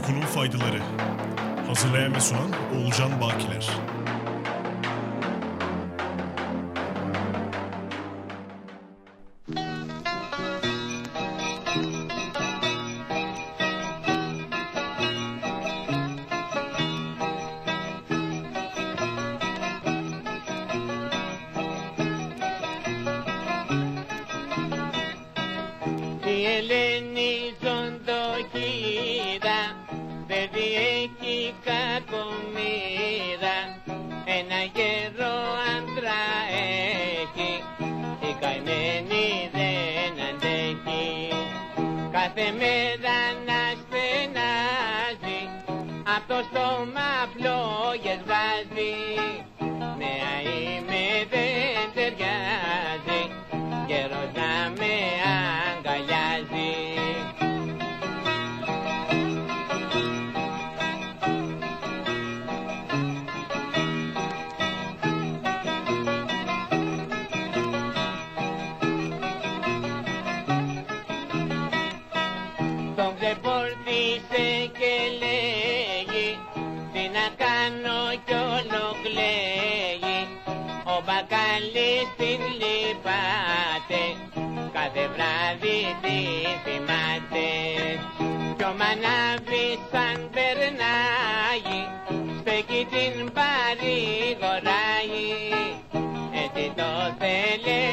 Uykunun faydaları. Hazırlayan ve sunan Oğulcan Bakiler. Τον ξεφόρτισε και λέγει Τι να κάνω κι όλο κλαίγει Ο μπακάλις την λυπάται Κάθε βράδυ τη θυμάται. Κι ο μανάβης σαν περνάει Στέκει την παρηγοράει Έτσι το θέλει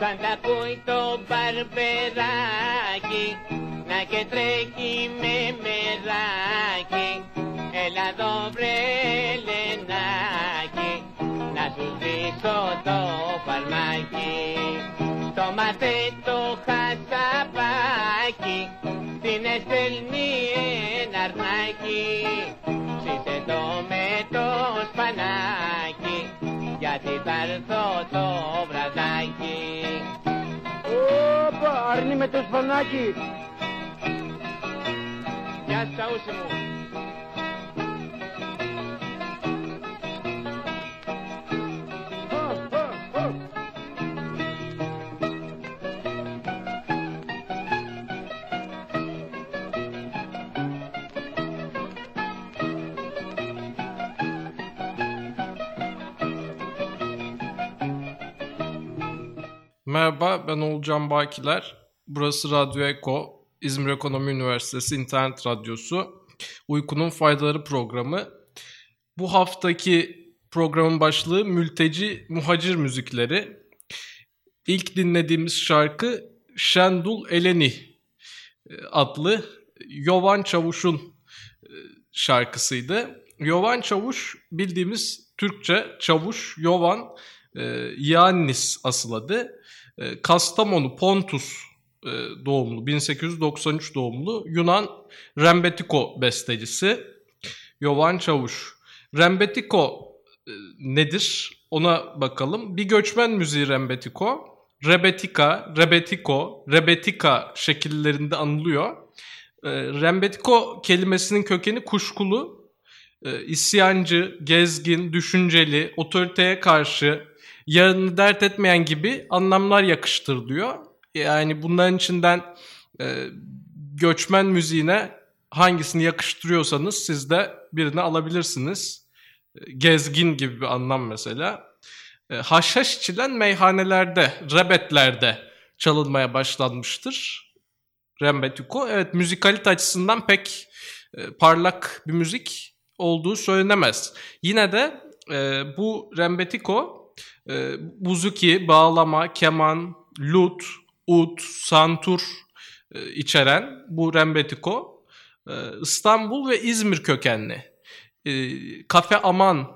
Σαν τα ακούει το μπαρμπεράκι Να και τρέχει με μεράκι. Έλα εδώ βρε Ελενάκι Να σου δείξω το φαρμάκι. Το μάθε το χασαπάκι Την εστελνεί ένα αρνάκι. Ψήσε το με το σπανάκι σηματισταρθώ το βραδάκι. Ωπα, αρνεί με το σπανάκι. Γεια στα μου. Merhaba, ben Oğulcan Bakiler. Burası Radyo Eko, İzmir Ekonomi Üniversitesi İnternet Radyosu. Uykunun Faydaları programı. Bu haftaki programın başlığı Mülteci Muhacir Müzikleri. İlk dinlediğimiz şarkı Şendul Eleni e, adlı Yovan Çavuş'un e, şarkısıydı. Yovan Çavuş bildiğimiz Türkçe Çavuş Yovan e, Yannis asıl adı. E, Kastamonu Pontus e, doğumlu 1893 doğumlu Yunan Rembetiko bestecisi Yovan Çavuş. Rembetiko e, nedir? Ona bakalım. Bir göçmen müziği Rembetiko. Rebetika, Rebetiko, Rebetika şekillerinde anılıyor. E, Rembetiko kelimesinin kökeni kuşkulu, isyancı, gezgin, düşünceli, otoriteye karşı, yarını dert etmeyen gibi anlamlar yakıştırılıyor. Yani bunların içinden e, göçmen müziğine hangisini yakıştırıyorsanız siz de birini alabilirsiniz. E, Gezgin gibi bir anlam mesela. E, haşhaş içilen meyhanelerde, rebetlerde çalınmaya başlanmıştır. Rembetiko. Evet müzikalite açısından pek e, parlak bir müzik olduğu söylenemez. Yine de e, bu Rembetiko e, buzuki, bağlama, keman, lut, ut, santur e, içeren bu Rembetiko e, İstanbul ve İzmir kökenli. E, Kafe Aman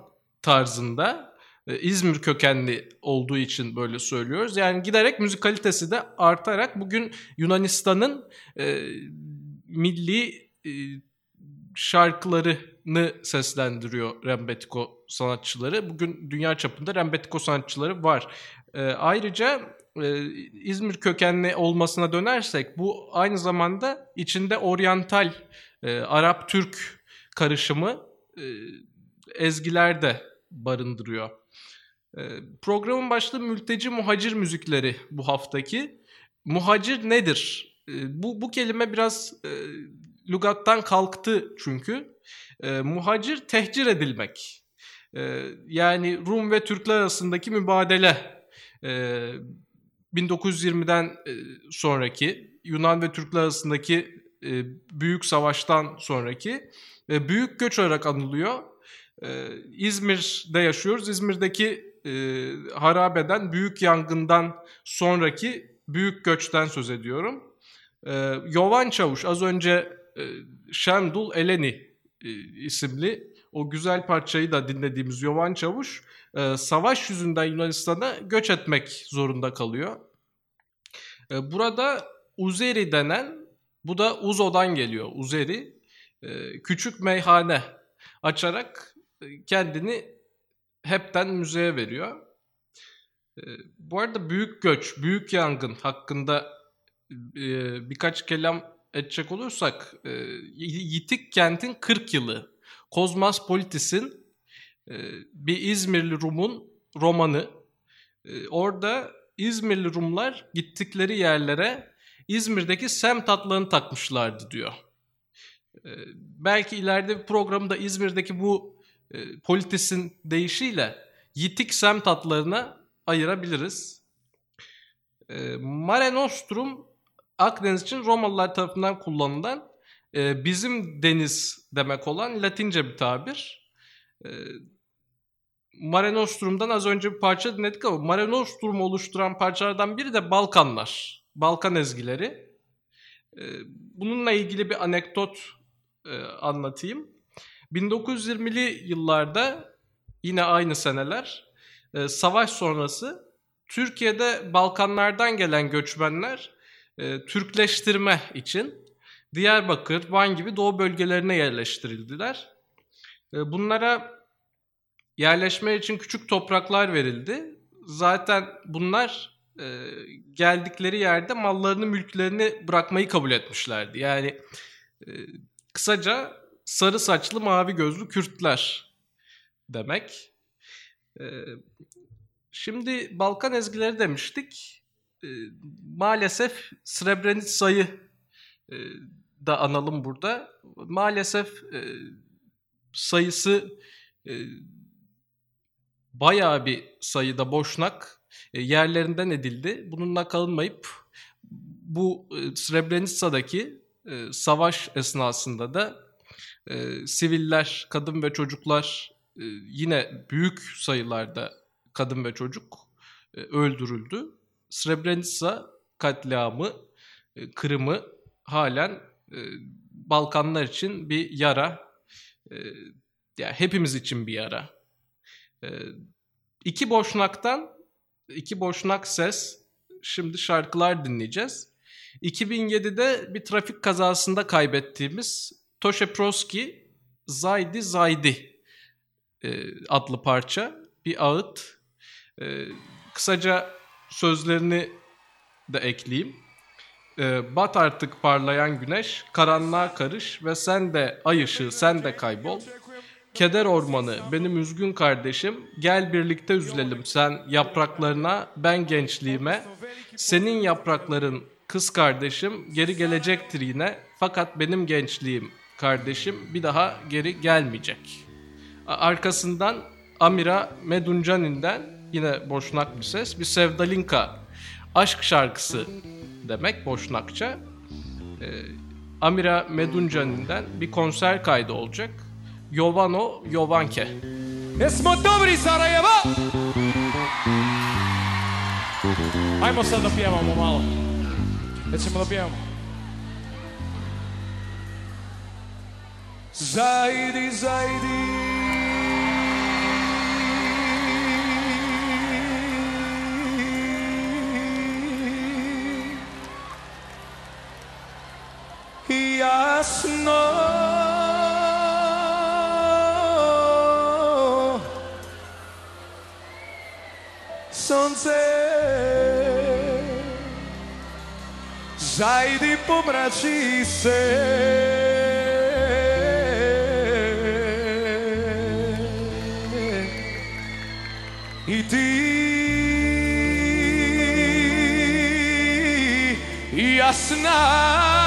tarzında e, İzmir kökenli olduğu için böyle söylüyoruz. Yani giderek müzikalitesi de artarak bugün Yunanistan'ın e, milli e, şarkılarını seslendiriyor Rembetiko sanatçıları. Bugün dünya çapında Rembetiko sanatçıları var. E, ayrıca e, İzmir kökenli olmasına dönersek bu aynı zamanda içinde oryantal, e, Arap-Türk karışımı e, ezgiler de barındırıyor. E, programın başlığı mülteci muhacir müzikleri bu haftaki. Muhacir nedir? E, bu, bu kelime biraz e, lügattan kalktı çünkü. E, muhacir tehcir edilmek. E, yani Rum ve Türkler arasındaki mübadele. E, 1920'den e, sonraki Yunan ve Türkler arasındaki e, büyük savaştan sonraki e, büyük göç olarak anılıyor. İzmir'de yaşıyoruz. İzmir'deki harabeden, büyük yangından sonraki büyük göçten söz ediyorum. Yovan Çavuş az önce Şendul Eleni isimli o güzel parçayı da dinlediğimiz Yovan Çavuş e, savaş yüzünden Yunanistan'a göç etmek zorunda kalıyor. E, burada Uzeri denen, bu da Uzo'dan geliyor Uzeri, e, küçük meyhane açarak e, kendini hepten müzeye veriyor. E, bu arada büyük göç, büyük yangın hakkında e, birkaç kelam edecek olursak, Yitik kentin 40 yılı, Kozmas Politis'in ee, bir İzmirli Rum'un romanı. Ee, orada İzmirli Rumlar gittikleri yerlere İzmir'deki semt adlarını takmışlardı diyor. Ee, belki ileride bir programda İzmir'deki bu e, politisin deyişiyle yitik semt adlarına ayırabiliriz. Mare Nostrum Akdeniz için Romalılar tarafından kullanılan e, bizim deniz demek olan Latince bir tabir. Mare Nostrum'dan az önce bir parça dinledik ama Mare Nostrum'u oluşturan parçalardan biri de Balkanlar. Balkan ezgileri. Ee, bununla ilgili bir anekdot e, anlatayım. 1920'li yıllarda yine aynı seneler e, savaş sonrası Türkiye'de Balkanlardan gelen göçmenler e, Türkleştirme için Diyarbakır, Van gibi doğu bölgelerine yerleştirildiler. Bunlara yerleşme için küçük topraklar verildi. Zaten bunlar e, geldikleri yerde mallarını, mülklerini bırakmayı kabul etmişlerdi. Yani e, kısaca sarı saçlı, mavi gözlü Kürtler demek. E, şimdi Balkan ezgileri demiştik. E, maalesef Srebrenica'yı e, da analım burada. Maalesef e, sayısı e, bayağı bir sayıda boşnak e, yerlerinden edildi. Bununla kalınmayıp bu e, Srebrenica'daki e, savaş esnasında da siviller, kadın ve çocuklar yine büyük sayılarda kadın ve çocuk öldürüldü. Srebrenica katliamı, Kırım'ı halen Balkanlar için bir yara, yani hepimiz için bir yara. Ee, iki boşnaktan, iki boşnak ses, şimdi şarkılar dinleyeceğiz. 2007'de bir trafik kazasında kaybettiğimiz Toşe Proski Zaydi Zaydi e, adlı parça. Bir ağıt. E, kısaca sözlerini de ekleyeyim. E, bat artık parlayan güneş, karanlığa karış ve sen de ay ışığı, sen de kaybol. Keder ormanı, benim üzgün kardeşim, gel birlikte üzülelim sen yapraklarına, ben gençliğime. Senin yaprakların kız kardeşim geri gelecektir yine fakat benim gençliğim kardeşim bir daha geri gelmeyecek. Arkasından Amira Meduncanin'den yine boşnak bir ses bir Sevdalinka aşk şarkısı demek boşnakça. Ee, Amira Meduncanin'den bir konser kaydı olacak. Jovano Jovanke. Jesmo dobri Sarajevo! Ajmo sad da pjevamo malo. Nećemo da pjevamo. Zajdi, zajdi. just know Sunset po pomrači se E ti jasna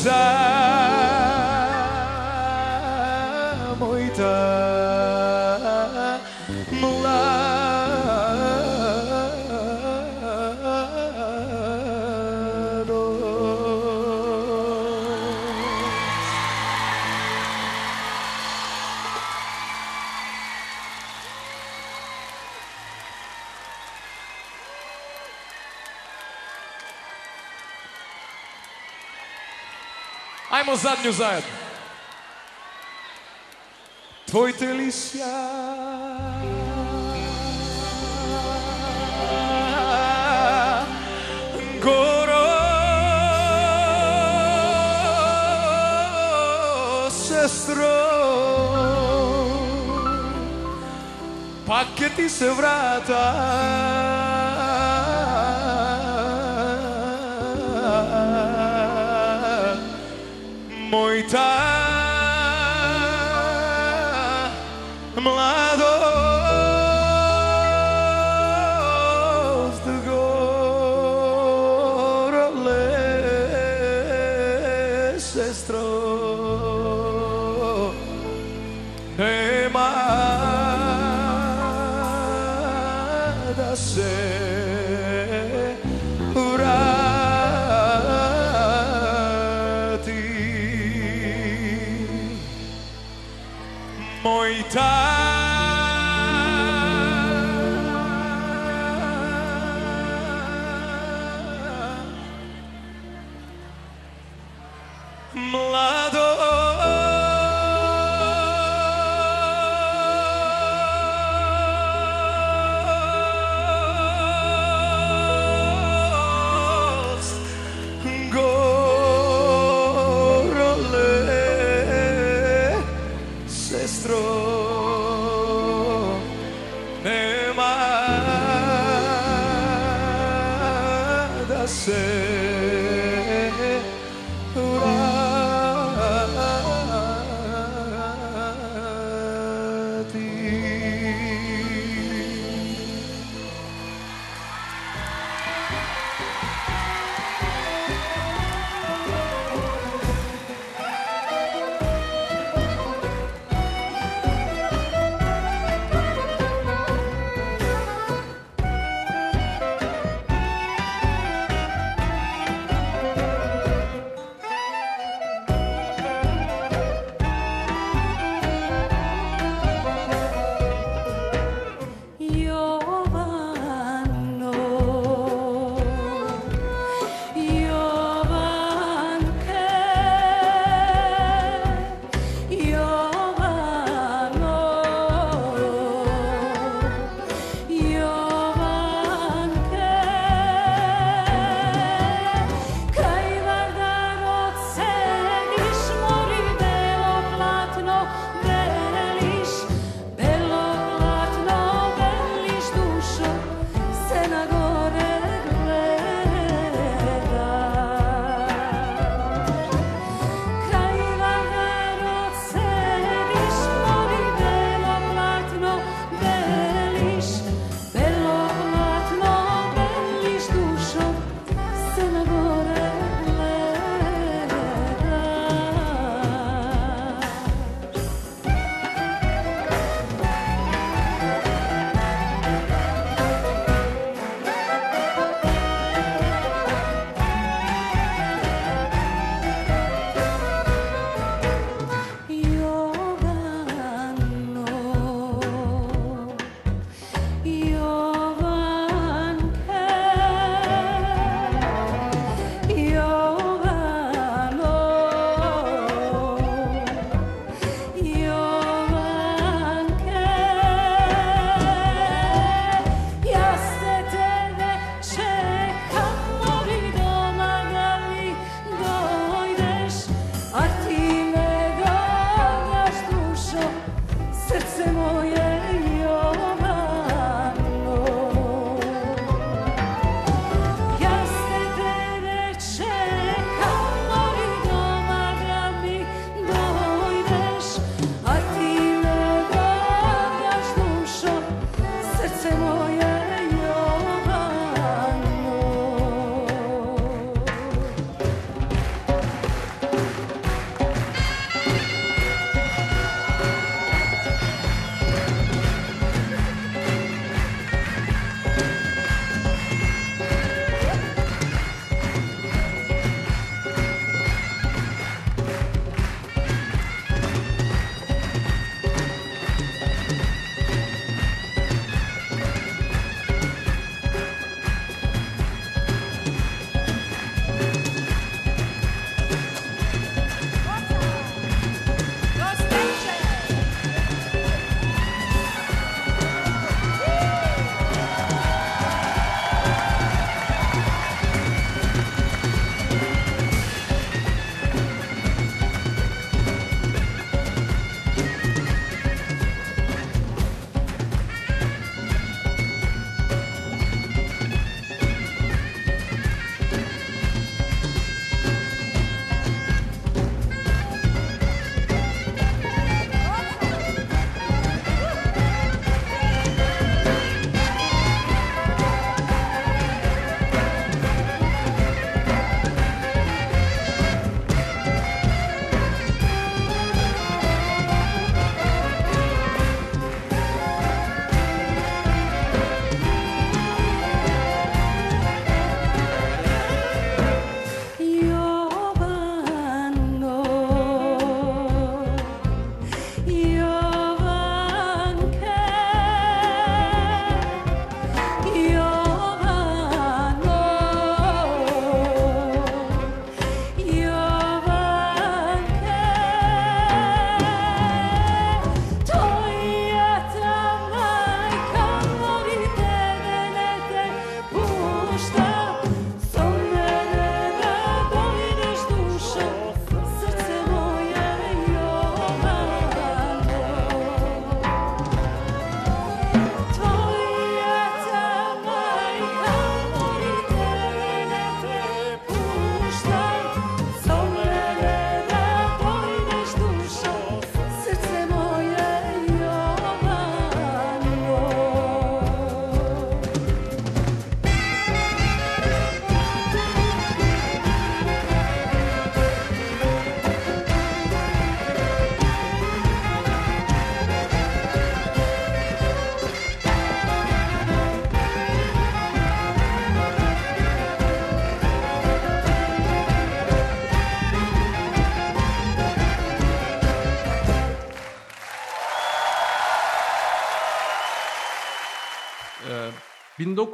side. задњу заедно. Твоите лисја. Горо сестро. Пак ќе ти се вратам muita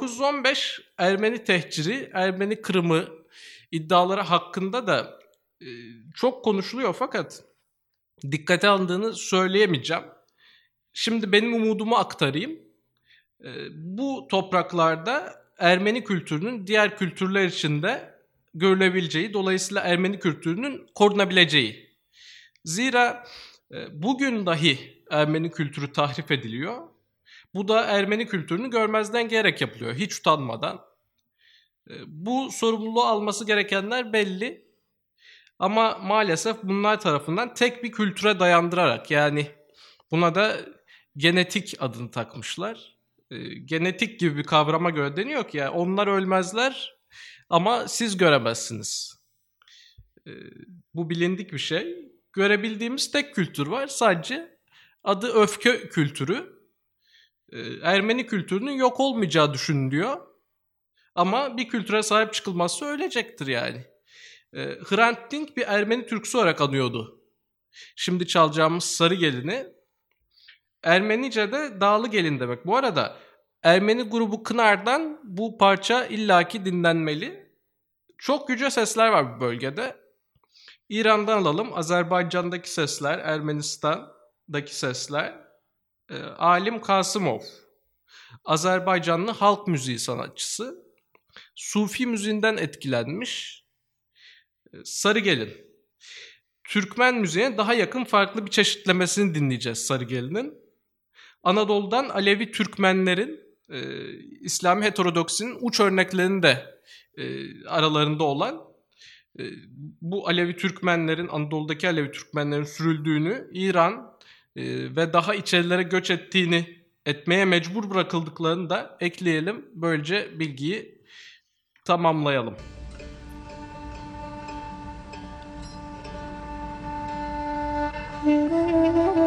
1915 Ermeni tehciri, Ermeni kırımı iddiaları hakkında da e, çok konuşuluyor fakat dikkate alındığını söyleyemeyeceğim. Şimdi benim umudumu aktarayım. E, bu topraklarda Ermeni kültürünün diğer kültürler içinde görülebileceği, dolayısıyla Ermeni kültürünün korunabileceği. Zira e, bugün dahi Ermeni kültürü tahrip ediliyor. Bu da Ermeni kültürünü görmezden gelerek yapılıyor, hiç utanmadan. E, Bu sorumluluğu alması gerekenler belli. Ama maalesef bunlar tarafından tek bir kültüre dayandırarak yani buna da genetik adını takmışlar. E, genetik gibi bir kavrama göre deniyor ki yani onlar ölmezler ama siz göremezsiniz. E, bu bilindik bir şey. Görebildiğimiz tek kültür var sadece adı öfke kültürü. E, Ermeni kültürünün yok olmayacağı düşünülüyor. Ama bir kültüre sahip çıkılmazsa ölecektir yani. E, Hrant Dink bir Ermeni türküsü olarak anıyordu. Şimdi çalacağımız Sarı Gelini. Ermenice'de dağlı gelin demek. Bu arada Ermeni grubu Kınar'dan bu parça illaki dinlenmeli. Çok yüce sesler var bu bölgede. İran'dan alalım. Azerbaycan'daki sesler, Ermenistan'daki sesler. E, Alim Kasımov. Azerbaycanlı halk müziği sanatçısı. Sufi müziğinden etkilenmiş. E, Sarı Gelin. Türkmen müziğe daha yakın farklı bir çeşitlemesini dinleyeceğiz Sarı Gelin'in. Anadolu'dan Alevi Türkmenlerin e, İslami heterodoksinin uç örneklerinin de e, aralarında olan e, bu Alevi Türkmenlerin Anadolu'daki Alevi Türkmenlerin sürüldüğünü İran ve daha içerilere göç ettiğini etmeye mecbur bırakıldıklarını da ekleyelim. Böylece bilgiyi tamamlayalım. Saçın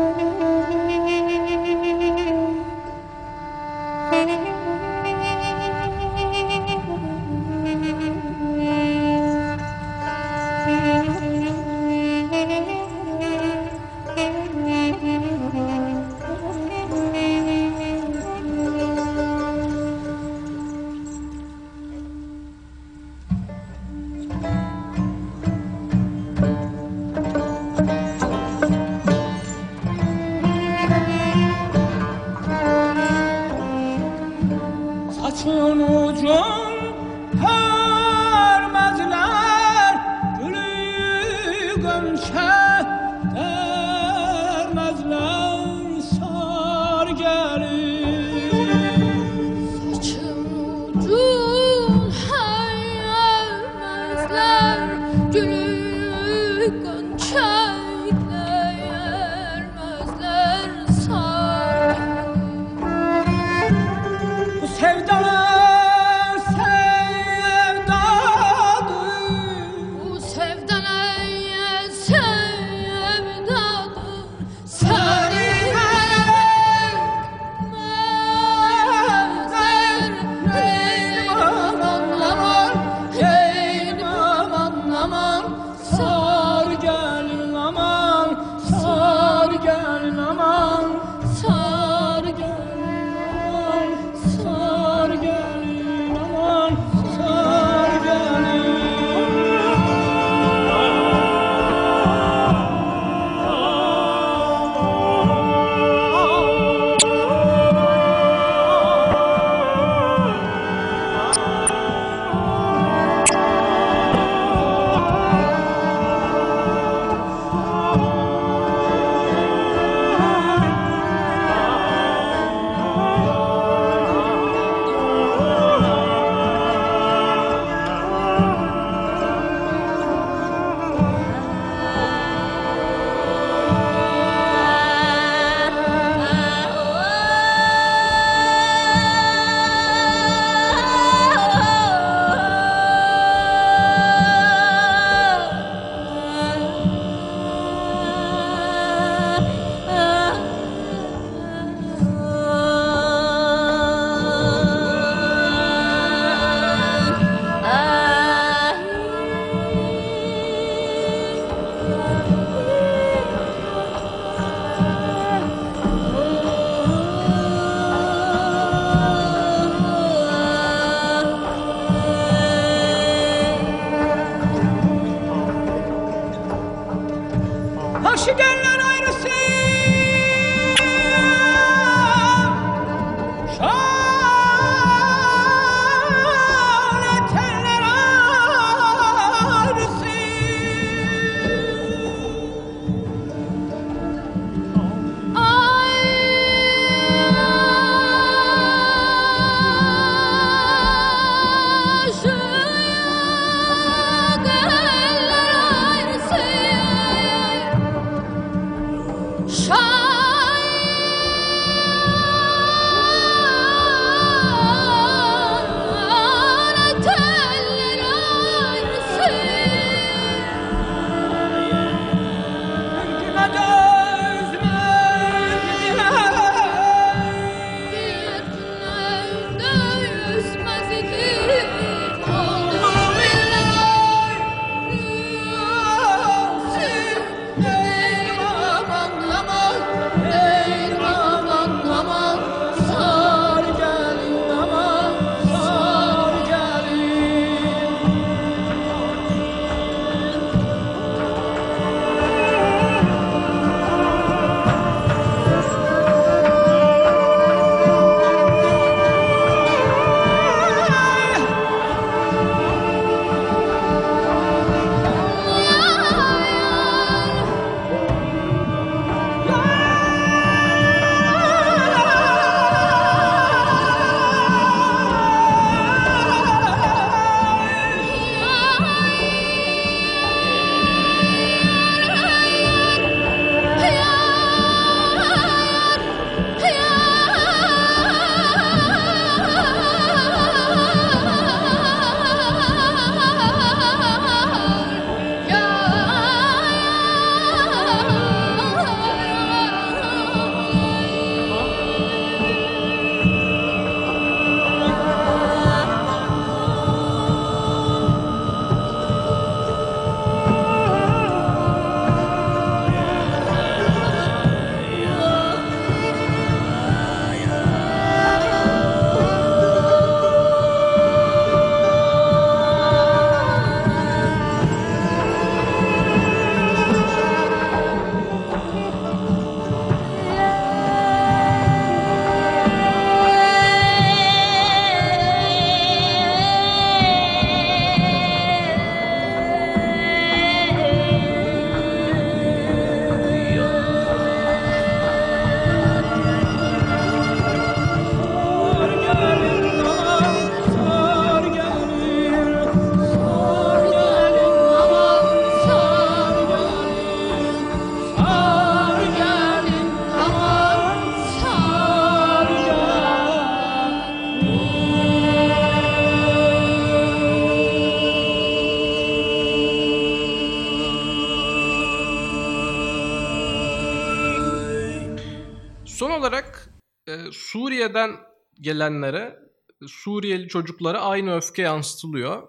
Suriye'den gelenlere, Suriyeli çocuklara aynı öfke yansıtılıyor.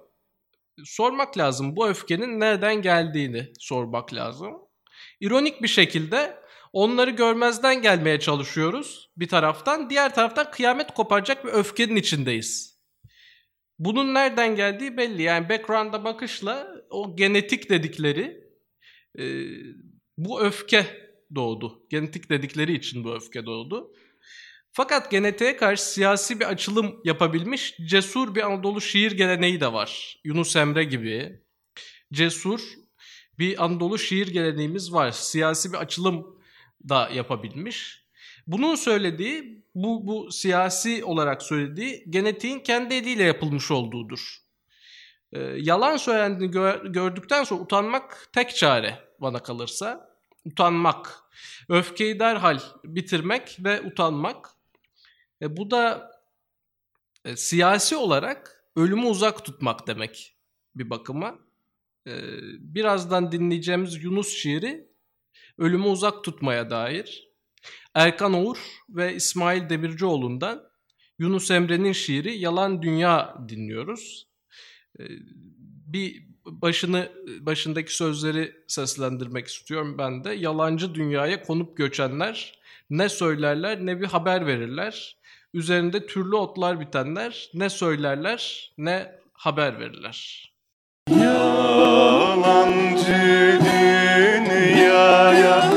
Sormak lazım bu öfkenin nereden geldiğini sormak lazım. İronik bir şekilde onları görmezden gelmeye çalışıyoruz bir taraftan. Diğer taraftan kıyamet koparacak bir öfkenin içindeyiz. Bunun nereden geldiği belli. Yani background'a bakışla o genetik dedikleri e, bu öfke doğdu. Genetik dedikleri için bu öfke doğdu. Fakat genetiğe karşı siyasi bir açılım yapabilmiş cesur bir Anadolu şiir geleneği de var. Yunus Emre gibi cesur bir Anadolu şiir geleneğimiz var. Siyasi bir açılım da yapabilmiş. Bunun söylediği, bu, bu siyasi olarak söylediği genetiğin kendi eliyle yapılmış olduğudur. Ee, yalan söylendiğini gö- gördükten sonra utanmak tek çare bana kalırsa. Utanmak. Öfkeyi derhal bitirmek ve utanmak. E, bu da e, siyasi olarak ölümü uzak tutmak demek bir bakıma. E, birazdan dinleyeceğimiz Yunus şiiri ölümü uzak tutmaya dair. Erkan Oğur ve İsmail Demircioğlu'ndan Yunus Emre'nin şiiri Yalan Dünya dinliyoruz. E, bir başını başındaki sözleri seslendirmek istiyorum ben de. Yalancı dünyaya konup göçenler ne söylerler ne bir haber verirler. Üzerinde türlü otlar bitenler ne söylerler ne haber verirler. Yalancı dünya dünyaya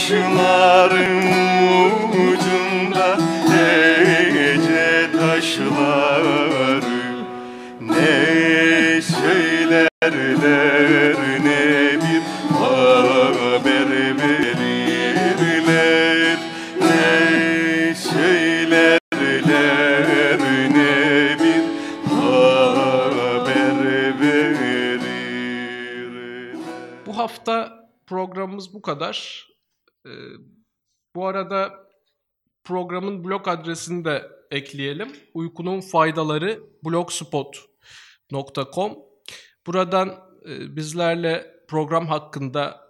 Başların ucunda hece taşları. Ne söylerler ne bir haber verirler. Ne söylerler ne bir haber verirler. Bu hafta programımız bu kadar. Ee, bu arada programın blog adresini de ekleyelim. Uykunun faydaları blogspot.com. Buradan e, bizlerle program hakkında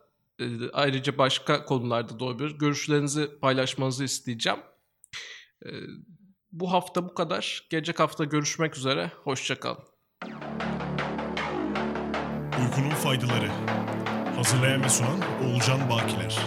e, ayrıca başka konularda da olabilir. Görüşlerinizi paylaşmanızı isteyeceğim. E, Bu hafta bu kadar. Gelecek hafta görüşmek üzere. Hoşçakalın. Uykunun faydaları. Hazırlayan ve sunan Oğulcan Bakiler.